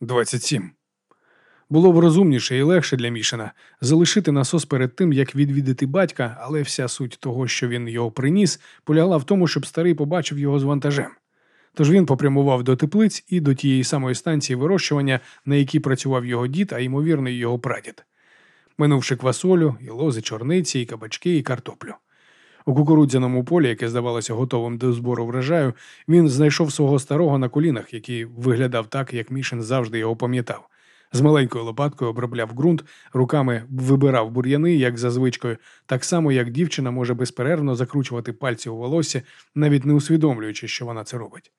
27. Було б розумніше і легше для Мішина залишити насос перед тим, як відвідати батька, але вся суть того, що він його приніс, полягла в тому, щоб старий побачив його з вантажем. Тож він попрямував до теплиць і до тієї самої станції вирощування, на якій працював його дід, а ймовірно, його прадід, минувши квасолю, і лози, чорниці, і кабачки, і картоплю. У кукурудзяному полі, яке здавалося готовим до збору врожаю, він знайшов свого старого на колінах, який виглядав так, як Мішин завжди його пам'ятав. З маленькою лопаткою обробляв ґрунт, руками вибирав бур'яни, як за звичкою, так само, як дівчина може безперервно закручувати пальці у волосся, навіть не усвідомлюючи, що вона це робить.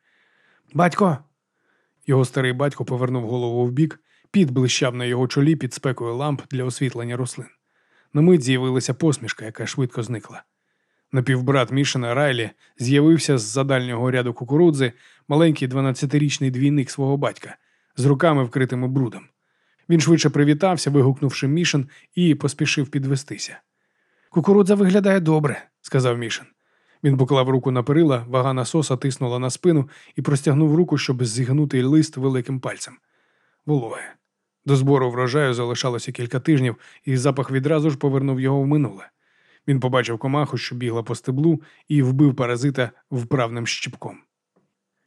Батько. Його старий батько повернув голову вбік, під блищав на його чолі під спекою ламп для освітлення рослин. На мить з'явилася посмішка, яка швидко зникла. Напівбрат Мішина Райлі з'явився з за дальнього ряду кукурудзи, маленький 12-річний двійник свого батька, з руками вкритими брудом. Він швидше привітався, вигукнувши Мішин, і поспішив підвестися. Кукурудза виглядає добре, сказав Мішин. Він поклав руку на перила, вага насоса тиснула на спину і простягнув руку, щоб зігнути лист великим пальцем. Вологе. До збору врожаю залишалося кілька тижнів, і запах відразу ж повернув його в минуле. Він побачив комаху, що бігла по стеблу, і вбив паразита вправним щіпком.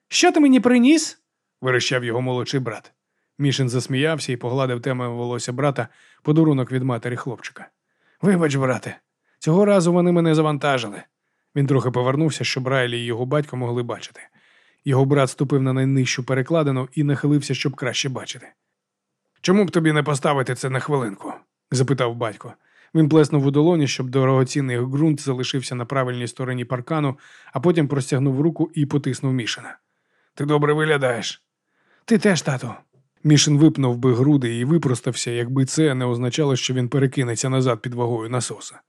Що ти мені приніс? верещав його молодший брат. Мішин засміявся і погладив темою волосся брата подарунок від матері хлопчика. Вибач, брате, цього разу вони мене завантажили. Він трохи повернувся, щоб Райлі і його батько могли бачити. Його брат ступив на найнижчу перекладину і нахилився, щоб краще бачити. Чому б тобі не поставити це на хвилинку? запитав батько. Він плеснув у долоні, щоб дорогоцінний ґрунт залишився на правильній стороні паркану, а потім простягнув руку і потиснув Мішина. Ти добре виглядаєш. Ти теж, тато. Мішин випнув би груди і випростався, якби це не означало, що він перекинеться назад під вагою насоса.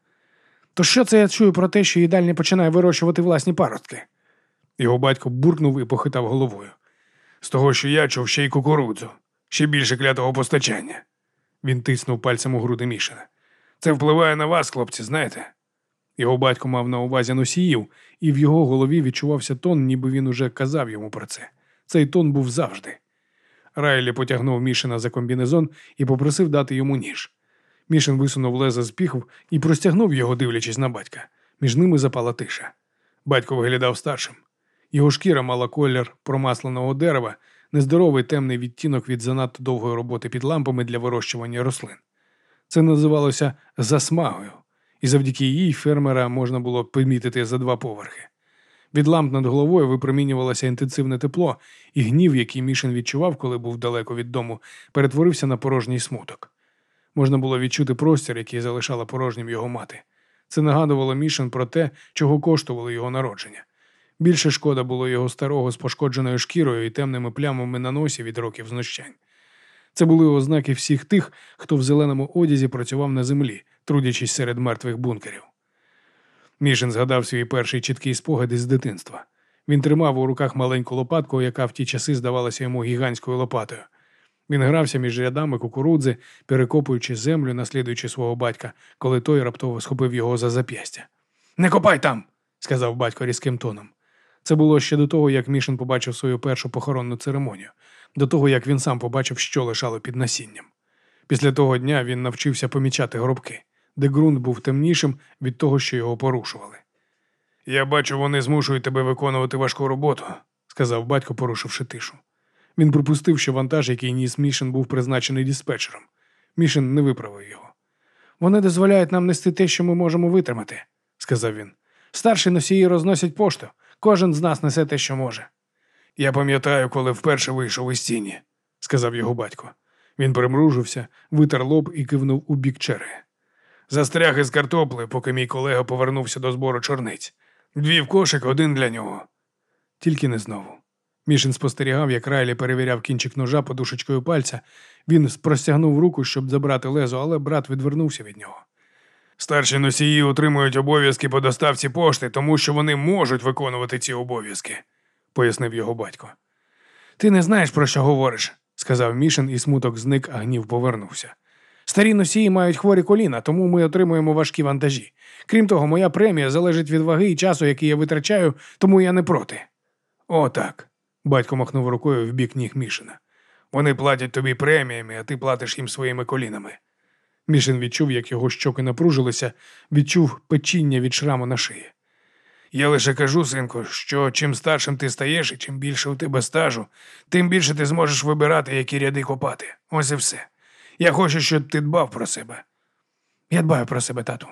То що це я чую про те, що їдальня починає вирощувати власні паростки? Його батько буркнув і похитав головою. З того, що я чув ще й кукурудзу, ще більше клятого постачання. Він тиснув пальцем у груди Мішина. Це впливає на вас, хлопці, знаєте? Його батько мав на увазі носіїв, і в його голові відчувався тон, ніби він уже казав йому про це. Цей тон був завжди. Райлі потягнув Мішина за комбінезон і попросив дати йому ніж. Мішин висунув леза з піхв і простягнув його, дивлячись на батька. Між ними запала тиша. Батько виглядав старшим. Його шкіра мала колір промасленого дерева, нездоровий темний відтінок від занадто довгої роботи під лампами для вирощування рослин. Це називалося засмагою, і завдяки їй фермера можна було помітити за два поверхи. Від ламп над головою випромінювалося інтенсивне тепло, і гнів, який Мішин відчував, коли був далеко від дому, перетворився на порожній смуток. Можна було відчути простір, який залишала порожнім його мати. Це нагадувало Мішин про те, чого коштувало його народження. Більше шкода було його старого з пошкодженою шкірою і темними плямами на носі від років знущань. Це були ознаки всіх тих, хто в зеленому одязі працював на землі, трудячись серед мертвих бункерів. Мішин згадав свій перший чіткий спогад із дитинства. Він тримав у руках маленьку лопатку, яка в ті часи здавалася йому гігантською лопатою. Він грався між рядами кукурудзи, перекопуючи землю, наслідуючи свого батька, коли той раптово схопив його за зап'ястя. Не копай там, сказав батько різким тоном. Це було ще до того, як Мішин побачив свою першу похоронну церемонію, до того, як він сам побачив, що лишало під насінням. Після того дня він навчився помічати гробки, де ґрунт був темнішим від того, що його порушували. Я бачу, вони змушують тебе виконувати важку роботу, сказав батько, порушивши тишу. Він припустив, що вантаж, який ніс Мішин, був призначений диспетчером. Мішин не виправив його. Вони дозволяють нам нести те, що ми можемо витримати, сказав він. Старші носії розносять пошту. Кожен з нас несе те, що може. Я пам'ятаю, коли вперше вийшов із тіні, сказав його батько. Він примружився, витер лоб і кивнув у бік черги. Застряг із картопли, поки мій колега повернувся до збору чорниць. Дві в кошик, один для нього. Тільки не знову. Мішин спостерігав, як Райлі перевіряв кінчик ножа подушечкою пальця. Він простягнув руку, щоб забрати лезо, але брат відвернувся від нього. Старші носії отримують обов'язки по доставці пошти, тому що вони можуть виконувати ці обов'язки, пояснив його батько. Ти не знаєш, про що говориш, сказав Мішин, і смуток зник, а гнів повернувся. Старі носії мають хворі коліна, тому ми отримуємо важкі вантажі. Крім того, моя премія залежить від ваги і часу, який я витрачаю, тому я не проти. О, так. Батько махнув рукою в бік ніг Мішина. Вони платять тобі преміями, а ти платиш їм своїми колінами. Мішин відчув, як його щоки напружилися, відчув печіння від шраму на шиї. Я лише кажу, синку, що чим старшим ти стаєш і чим більше у тебе стажу, тим більше ти зможеш вибирати, які ряди копати. Ось і все. Я хочу, щоб ти дбав про себе. Я дбаю про себе, тату.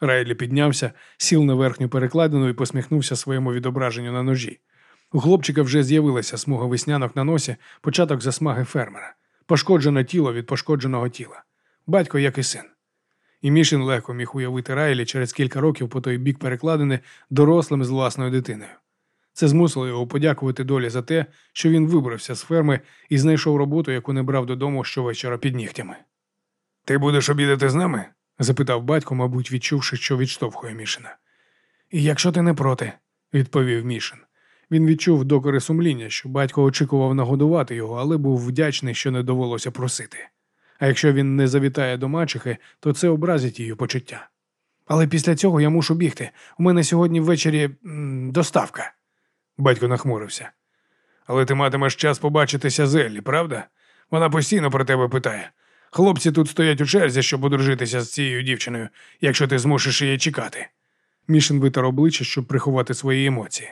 Райлі піднявся, сів на верхню перекладину і посміхнувся своєму відображенню на ножі. У хлопчика вже з'явилася смуга веснянок на носі, початок засмаги фермера, пошкоджене тіло від пошкодженого тіла, батько, як і син. І Мішин легко міг уявити Райлі через кілька років по той бік перекладини дорослим з власною дитиною. Це змусило його подякувати долі за те, що він вибрався з ферми і знайшов роботу, яку не брав додому щовечора під нігтями. Ти будеш обідати з нами? запитав батько, мабуть, відчувши, що відштовхує Мішина. І якщо ти не проти, відповів Мішин. Він відчув докори сумління, що батько очікував нагодувати його, але був вдячний, що не довелося просити. А якщо він не завітає до мачехи, то це образить її почуття. Але після цього я мушу бігти. У мене сьогодні ввечері доставка. Батько нахмурився. Але ти матимеш час побачитися з Еллі, правда? Вона постійно про тебе питає. Хлопці тут стоять у черзі, щоб одружитися з цією дівчиною, якщо ти змусиш її чекати. Мішин витер обличчя, щоб приховати свої емоції.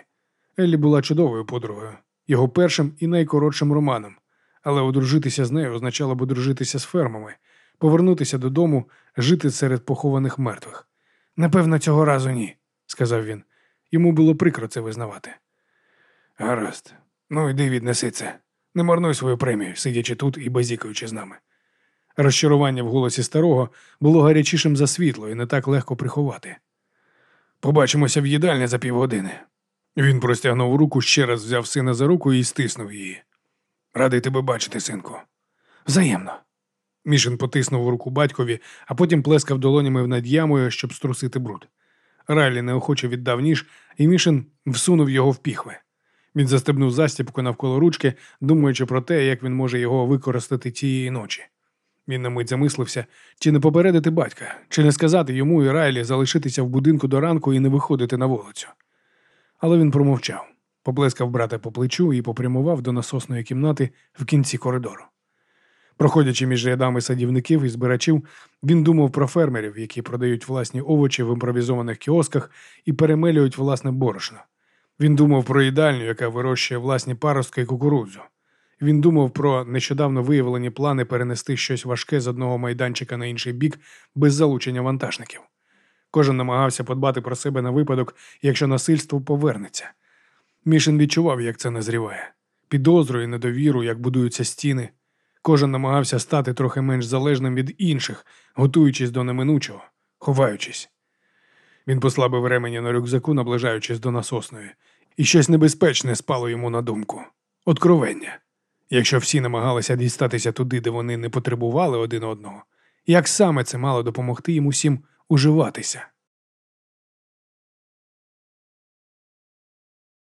Еллі була чудовою подругою, його першим і найкоротшим романом, але одружитися з нею означало б одружитися з фермами, повернутися додому, жити серед похованих мертвих. Напевно, цього разу ні, сказав він. Йому було прикро це визнавати. Гаразд, ну йди віднеси це. Не марнуй свою премію, сидячи тут і базікаючи з нами. Розчарування в голосі старого було гарячішим за світло і не так легко приховати. Побачимося в їдальні за півгодини. Він простягнув руку, ще раз взяв сина за руку і стиснув її. Радий тебе бачити, синку. Взаємно. Мішин потиснув руку батькові, а потім плескав долонями над ямою, щоб струсити бруд. Райлі неохоче віддав ніж, і Мішин всунув його в піхви. Він застебнув застібку навколо ручки, думаючи про те, як він може його використати тієї ночі. Він на мить замислився, чи не попередити батька, чи не сказати йому і Райлі залишитися в будинку до ранку і не виходити на вулицю. Але він промовчав, поплескав брата по плечу і попрямував до насосної кімнати в кінці коридору. Проходячи між рядами садівників і збирачів, він думав про фермерів, які продають власні овочі в імпровізованих кіосках і перемелюють власне борошно. Він думав про їдальню, яка вирощує власні паростки і кукурудзу. Він думав про нещодавно виявлені плани перенести щось важке з одного майданчика на інший бік без залучення вантажників. Кожен намагався подбати про себе на випадок, якщо насильство повернеться. Мішин відчував, як це назріває, підозру і недовіру, як будуються стіни. Кожен намагався стати трохи менш залежним від інших, готуючись до неминучого, ховаючись. Він послабив ремені на рюкзаку, наближаючись до насосної, і щось небезпечне спало йому на думку откровення. Якщо всі намагалися дістатися туди, де вони не потребували один одного, як саме це мало допомогти їм усім уживатися?